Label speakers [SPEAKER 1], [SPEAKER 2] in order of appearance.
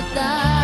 [SPEAKER 1] kota.